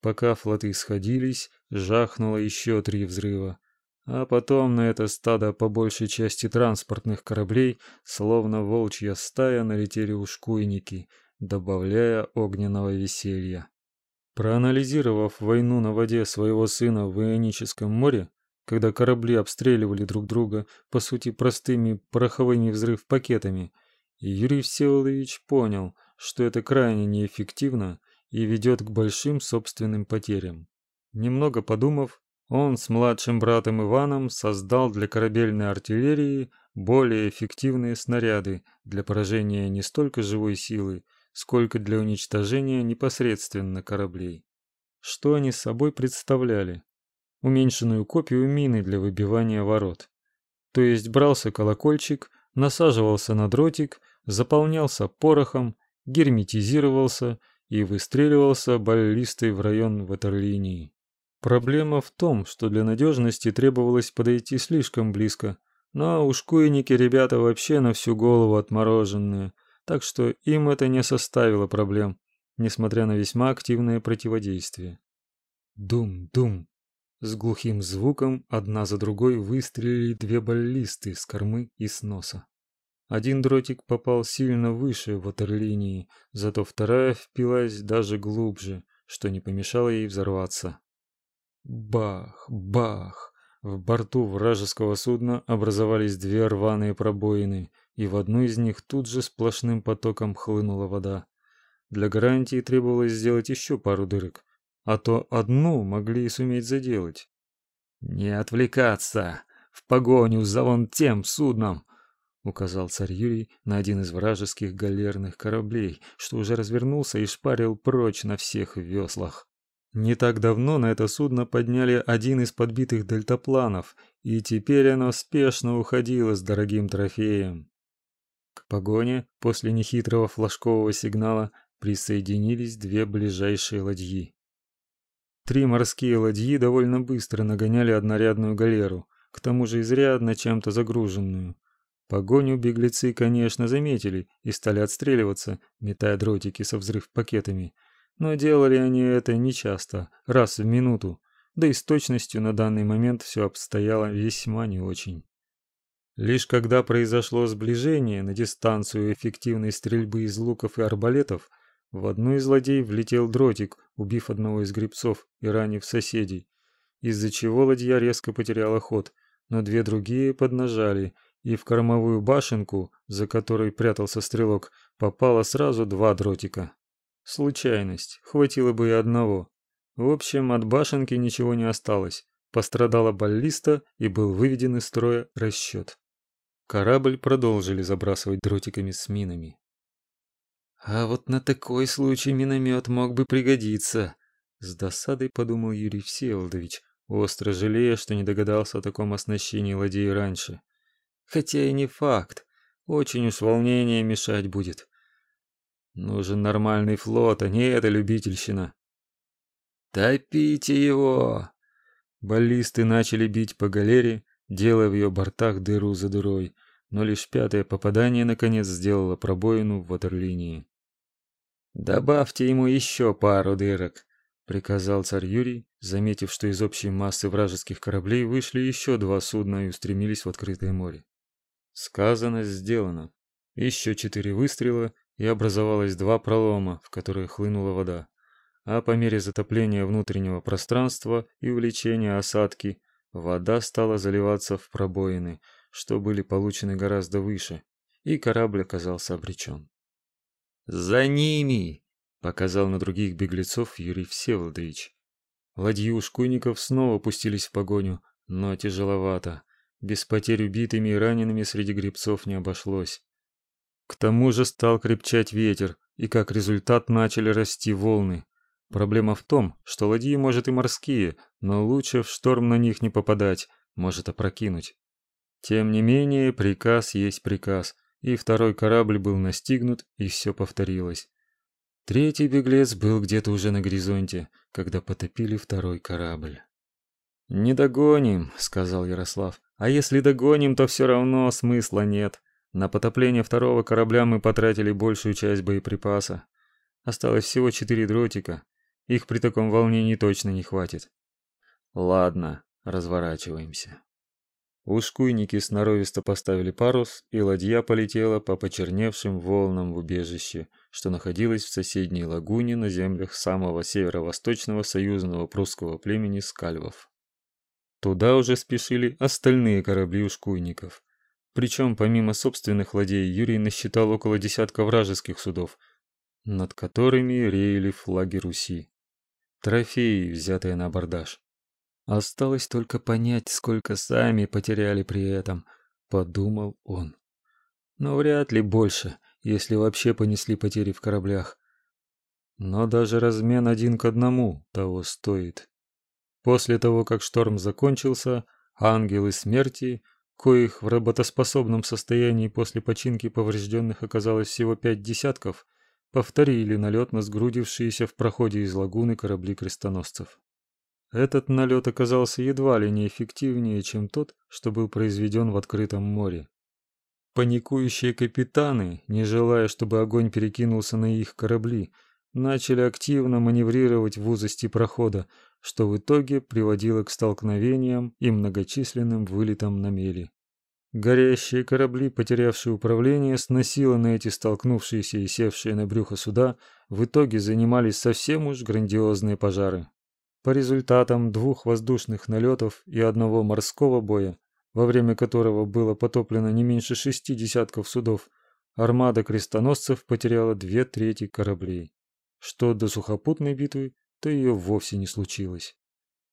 Пока флоты сходились, жахнуло еще три взрыва. А потом на это стадо по большей части транспортных кораблей, словно волчья стая, налетели ушкуйники, добавляя огненного веселья. Проанализировав войну на воде своего сына в Ионическом море, когда корабли обстреливали друг друга, по сути, простыми пороховыми взрыв-пакетами, Юрий Всеволодович понял, что это крайне неэффективно и ведет к большим собственным потерям. Немного подумав, он с младшим братом Иваном создал для корабельной артиллерии более эффективные снаряды для поражения не столько живой силы, сколько для уничтожения непосредственно кораблей. Что они собой представляли? Уменьшенную копию мины для выбивания ворот. То есть брался колокольчик, насаживался на дротик, заполнялся порохом, герметизировался и выстреливался баллистой в район ватерлинии. Проблема в том, что для надежности требовалось подойти слишком близко, но ушкуйники ребята вообще на всю голову отмороженные, так что им это не составило проблем, несмотря на весьма активное противодействие. Дум-дум. С глухим звуком одна за другой выстрелили две баллисты с кормы и с носа. Один дротик попал сильно выше ватерлинии, зато вторая впилась даже глубже, что не помешало ей взорваться. Бах, бах! В борту вражеского судна образовались две рваные пробоины, и в одну из них тут же сплошным потоком хлынула вода. Для гарантии требовалось сделать еще пару дырок, а то одну могли и суметь заделать. «Не отвлекаться! В погоню за вон тем судном!» Указал царь Юрий на один из вражеских галерных кораблей, что уже развернулся и шпарил прочь на всех веслах. Не так давно на это судно подняли один из подбитых дельтапланов, и теперь оно спешно уходило с дорогим трофеем. К погоне после нехитрого флажкового сигнала присоединились две ближайшие ладьи. Три морские ладьи довольно быстро нагоняли однорядную галеру, к тому же изрядно чем-то загруженную. Погоню беглецы, конечно, заметили и стали отстреливаться, метая дротики со взрыв-пакетами. Но делали они это нечасто, раз в минуту, да и с точностью на данный момент все обстояло весьма не очень. Лишь когда произошло сближение на дистанцию эффективной стрельбы из луков и арбалетов, в одну из ладей влетел дротик, убив одного из гребцов и ранив соседей, из-за чего ладья резко потеряла ход, но две другие поднажали – и в кормовую башенку, за которой прятался стрелок, попало сразу два дротика. Случайность, хватило бы и одного. В общем, от башенки ничего не осталось. Пострадала баллиста и был выведен из строя расчет. Корабль продолжили забрасывать дротиками с минами. А вот на такой случай миномет мог бы пригодиться, с досадой подумал Юрий Всеволодович, остро жалея, что не догадался о таком оснащении ладей раньше. Хотя и не факт. Очень уж волнение мешать будет. Нужен нормальный флот, а не эта любительщина. Топите его! Баллисты начали бить по галере, делая в ее бортах дыру за дырой, но лишь пятое попадание наконец сделало пробоину в ватерлинии. Добавьте ему еще пару дырок, приказал царь Юрий, заметив, что из общей массы вражеских кораблей вышли еще два судна и устремились в открытое море. Сказано, сделано. Еще четыре выстрела, и образовалось два пролома, в которые хлынула вода. А по мере затопления внутреннего пространства и увеличения осадки, вода стала заливаться в пробоины, что были получены гораздо выше, и корабль оказался обречен. «За ними!» — показал на других беглецов Юрий Всеволодович. Ладьи ушкуйников снова пустились в погоню, но тяжеловато. Без потерь убитыми и ранеными среди гребцов не обошлось. К тому же стал крепчать ветер, и как результат начали расти волны. Проблема в том, что ладьи, может, и морские, но лучше в шторм на них не попадать, может опрокинуть. Тем не менее, приказ есть приказ, и второй корабль был настигнут, и все повторилось. Третий беглец был где-то уже на горизонте, когда потопили второй корабль. «Не догоним», — сказал Ярослав. «А если догоним, то все равно смысла нет. На потопление второго корабля мы потратили большую часть боеприпаса. Осталось всего четыре дротика. Их при таком волнении точно не хватит. Ладно, разворачиваемся. Ушкуйники сноровисто поставили парус, и ладья полетела по почерневшим волнам в убежище, что находилось в соседней лагуне на землях самого северо-восточного союзного прусского племени скальвов. Туда уже спешили остальные корабли ушкуйников. Причем помимо собственных ладей Юрий насчитал около десятка вражеских судов, над которыми реяли флаги Руси. Трофеи, взятые на абордаж. Осталось только понять, сколько сами потеряли при этом, подумал он. Но вряд ли больше, если вообще понесли потери в кораблях. Но даже размен один к одному того стоит. После того, как шторм закончился, ангелы смерти, коих в работоспособном состоянии после починки поврежденных оказалось всего пять десятков, повторили налет на сгрудившиеся в проходе из лагуны корабли крестоносцев. Этот налет оказался едва ли не эффективнее, чем тот, что был произведен в открытом море. Паникующие капитаны, не желая, чтобы огонь перекинулся на их корабли, начали активно маневрировать в узости прохода, что в итоге приводило к столкновениям и многочисленным вылетам на мели. Горящие корабли, потерявшие управление, сносило на эти столкнувшиеся и севшие на брюхо суда, в итоге занимались совсем уж грандиозные пожары. По результатам двух воздушных налетов и одного морского боя, во время которого было потоплено не меньше шести десятков судов, армада крестоносцев потеряла две трети кораблей. Что до сухопутной битвы, то ее вовсе не случилось.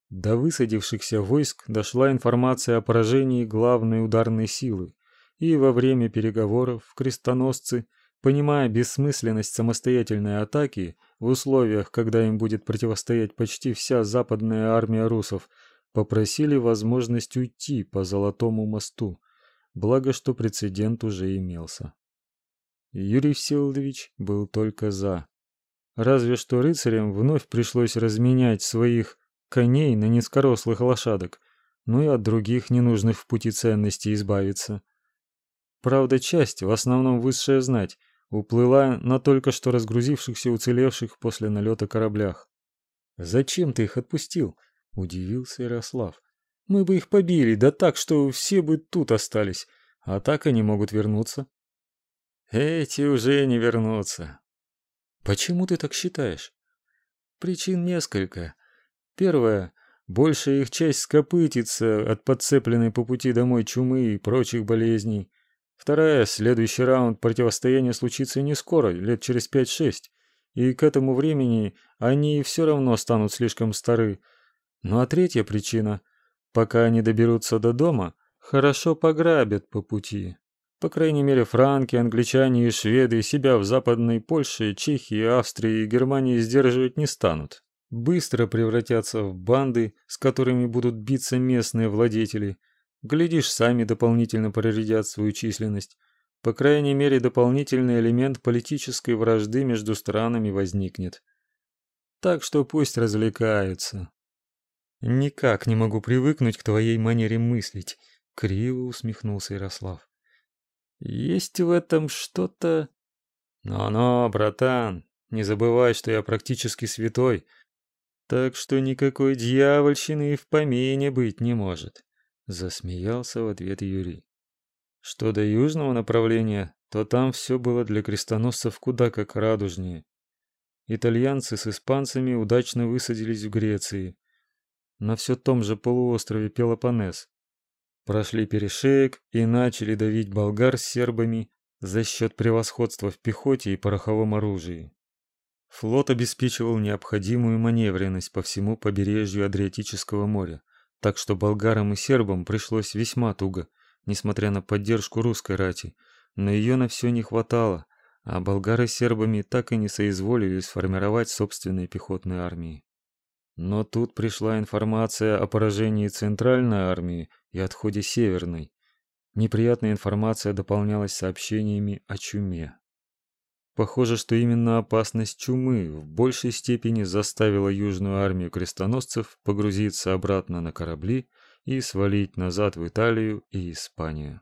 До высадившихся войск дошла информация о поражении главной ударной силы, и во время переговоров крестоносцы Понимая бессмысленность самостоятельной атаки в условиях, когда им будет противостоять почти вся западная армия русов, попросили возможность уйти по Золотому мосту. Благо, что прецедент уже имелся. Юрий Всеволодович был только за. Разве что рыцарям вновь пришлось разменять своих коней на низкорослых лошадок, ну и от других ненужных в пути ценностей избавиться. Правда, часть, в основном высшая знать, уплыла на только что разгрузившихся уцелевших после налета кораблях. Зачем ты их отпустил? удивился Ярослав. Мы бы их побили, да так, что все бы тут остались, а так они могут вернуться. Эти уже не вернутся. Почему ты так считаешь? Причин несколько. Первое большая их часть скопытится от подцепленной по пути домой чумы и прочих болезней. Вторая, следующий раунд противостояния случится не скоро, лет через пять-шесть, и к этому времени они все равно станут слишком стары. Ну а третья причина, пока они доберутся до дома, хорошо пограбят по пути. По крайней мере, франки, англичане и шведы себя в Западной Польше, Чехии, Австрии и Германии сдерживать не станут. Быстро превратятся в банды, с которыми будут биться местные владетели – Глядишь, сами дополнительно проредят свою численность. По крайней мере, дополнительный элемент политической вражды между странами возникнет. Так что пусть развлекаются. Никак не могу привыкнуть к твоей манере мыслить, криво усмехнулся Ярослав. Есть в этом что-то Но-но, братан, не забывай, что я практически святой. Так что никакой дьявольщины и в помине быть не может. Засмеялся в ответ Юрий. Что до южного направления, то там все было для крестоносцев куда как радужнее. Итальянцы с испанцами удачно высадились в Греции, на все том же полуострове Пелопоннес. Прошли перешеек и начали давить болгар с сербами за счет превосходства в пехоте и пороховом оружии. Флот обеспечивал необходимую маневренность по всему побережью Адриатического моря, так что болгарам и сербам пришлось весьма туго, несмотря на поддержку русской рати, но ее на все не хватало, а болгары с сербами так и не соизволили сформировать собственные пехотные армии. Но тут пришла информация о поражении центральной армии и отходе северной. Неприятная информация дополнялась сообщениями о чуме. Похоже, что именно опасность чумы в большей степени заставила южную армию крестоносцев погрузиться обратно на корабли и свалить назад в Италию и Испанию.